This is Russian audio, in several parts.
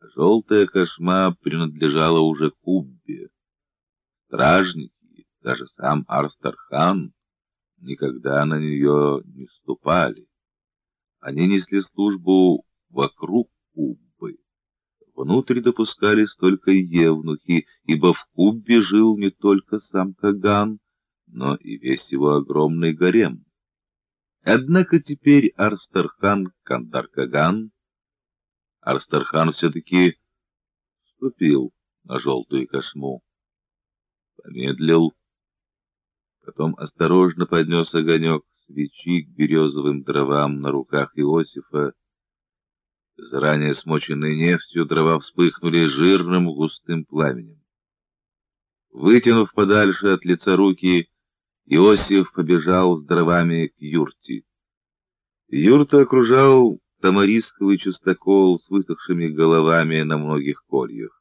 Желтая кошма принадлежала уже Куббе. Стражники, даже сам Арстархан, никогда на нее не ступали. Они несли службу вокруг Куббы. Внутрь допускались только евнухи, ибо в Куббе жил не только сам Каган, но и весь его огромный гарем. Однако теперь Арстархан Кандар-Каган Арстархан все-таки ступил на желтую кошму. Помедлил, потом осторожно поднес огонек свечи к березовым дровам на руках Иосифа. Заранее смоченные нефтью дрова вспыхнули жирным густым пламенем. Вытянув подальше от лица руки, Иосиф побежал с дровами к юрте. Юрта окружал тамарисковый частокол с высохшими головами на многих кольях.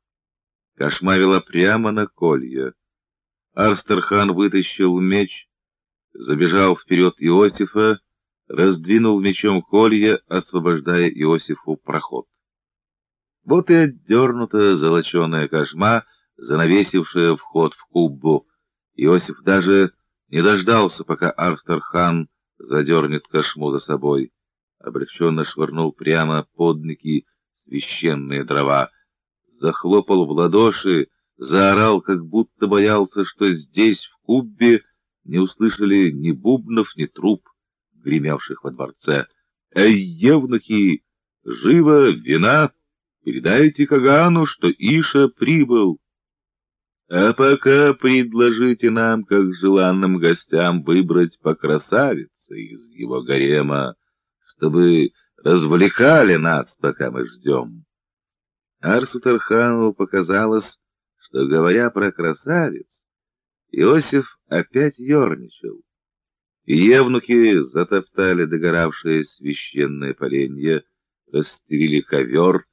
Кошма вела прямо на колья. Арстерхан вытащил меч, забежал вперед Иосифа, раздвинул мечом колья, освобождая Иосифу проход. Вот и отдернута золоченая кошма, занавесившая вход в куббу. Иосиф даже не дождался, пока Арстерхан задернет кошму за собой облегченно швырнул прямо под ноги священные дрова, захлопал в ладоши, заорал, как будто боялся, что здесь, в Куббе, не услышали ни бубнов, ни труб, гремевших во дворце. «Эй, евнухи, живо, вина! Передайте Кагану, что Иша прибыл!» А пока предложите нам, как желанным гостям, выбрать по красавице из его гарема, чтобы развлекали нас, пока мы ждем. Арсу Тарханову показалось, что, говоря про красавиц, Иосиф опять ерничал. И евнуки затоптали догоравшее священное поленье, расстелили ковер,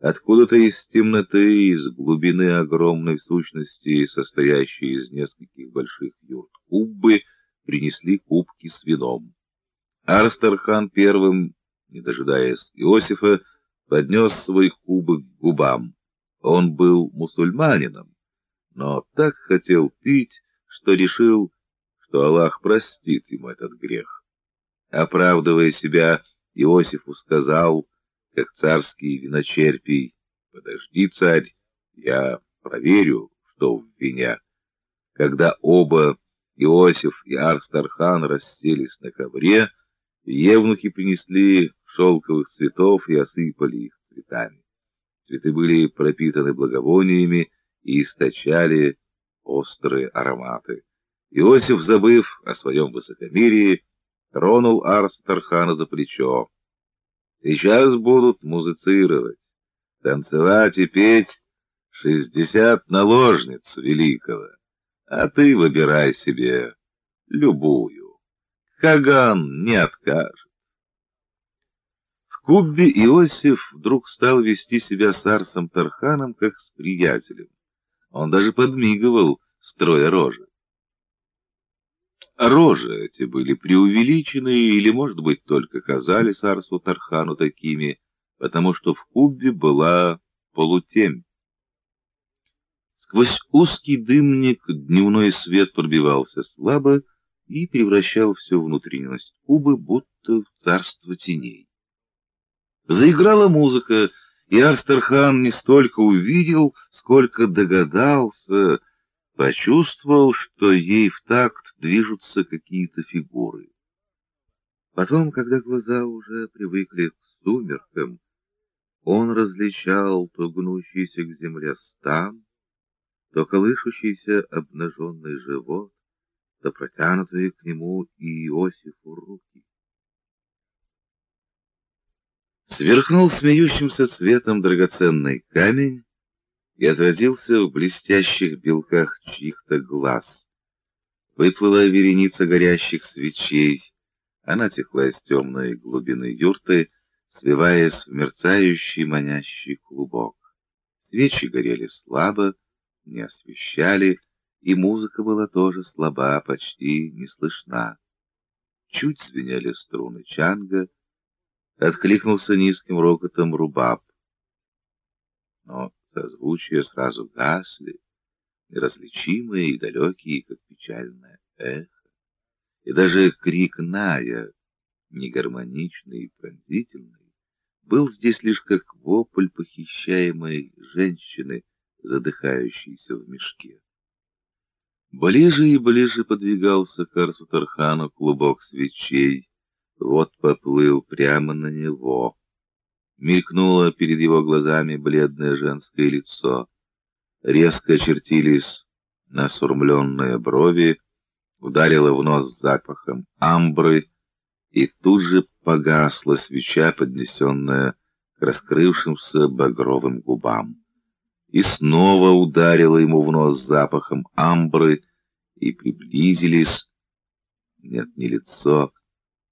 откуда-то из темноты, из глубины огромной сущности, состоящей из нескольких больших юрт куббы, принесли кубки с вином. Арстерхан первым, не дожидаясь Иосифа, поднес свой кубок к губам. Он был мусульманином, но так хотел пить, что решил, что Аллах простит ему этот грех. Оправдывая себя, Иосифу сказал, как царский виночерпий, «Подожди, царь, я проверю, что в вине». Когда оба, Иосиф и Арстархан, расселись на ковре, Евнухи принесли шелковых цветов и осыпали их цветами. Цветы были пропитаны благовониями и источали острые ароматы. Иосиф, забыв о своем высокомерии, тронул Арстархана за плечо. Сейчас будут музицировать, танцевать и петь шестьдесят наложниц великого, а ты выбирай себе любую. Каган не откажет. В Куббе Иосиф вдруг стал вести себя с Арсом Тарханом как с приятелем. Он даже подмигивал, строя рожи. Рожи эти были преувеличены или, может быть, только казались Арсу Тархану такими, потому что в Куббе была полутемь. Сквозь узкий дымник дневной свет пробивался слабо, и превращал всю внутренность кубы будто в царство теней. Заиграла музыка, и Арстерхан не столько увидел, сколько догадался, почувствовал, что ей в такт движутся какие-то фигуры. Потом, когда глаза уже привыкли к сумеркам, он различал то гнущийся к земле стан, то колышущийся обнаженный живот, да протянутые к нему Иосифу руки. Сверкнул смеющимся светом драгоценный камень и отразился в блестящих белках чьих-то глаз. Выплыла вереница горящих свечей, она текла из темной глубины юрты, свиваясь в мерцающий манящий клубок. Свечи горели слабо, не освещали, и музыка была тоже слаба, почти не слышна. Чуть звенели струны чанга, откликнулся низким рокотом рубаб. созвучия сразу гасли, неразличимые и далекие, как печальное эхо. И даже крик Ная, негармоничный и пронзительный, был здесь лишь как вопль похищаемой женщины, задыхающейся в мешке. Ближе и ближе подвигался к Арсу клубок свечей. Вот поплыл прямо на него. Мелькнуло перед его глазами бледное женское лицо. Резко очертились насурмленные брови, ударило в нос запахом амбры, и тут же погасла свеча, поднесенная к раскрывшимся багровым губам. И снова ударила ему в нос запахом амбры, и приблизились, нет, не лицо,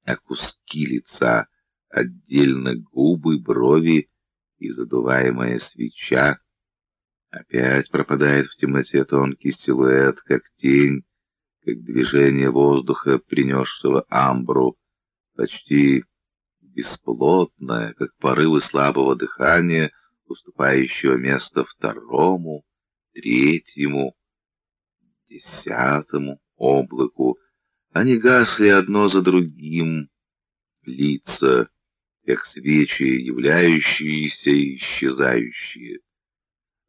а куски лица, отдельно губы, брови и задуваемая свеча. Опять пропадает в темноте тонкий силуэт, как тень, как движение воздуха, принесшего амбру, почти бесплотное, как порывы слабого дыхания, уступающего место второму, третьему, десятому облаку. Они гасли одно за другим, лица, как свечи, являющиеся и исчезающие.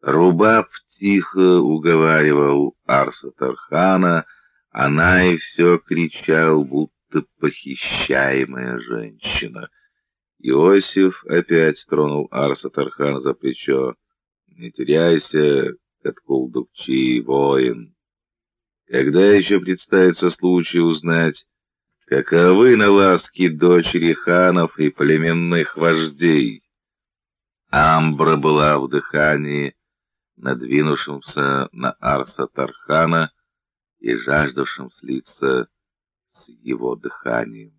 Рубаб тихо уговаривал Арса Тархана, она и все кричал, будто похищаемая женщина. Иосиф опять тронул Арса Тархана за плечо. «Не теряйся, Каткул-Дукчи, воин. Когда еще представится случай узнать, каковы на ласки дочери ханов и племенных вождей?» Амбра была в дыхании, надвинувшимся на Арса Тархана и жаждавшим слиться с его дыханием.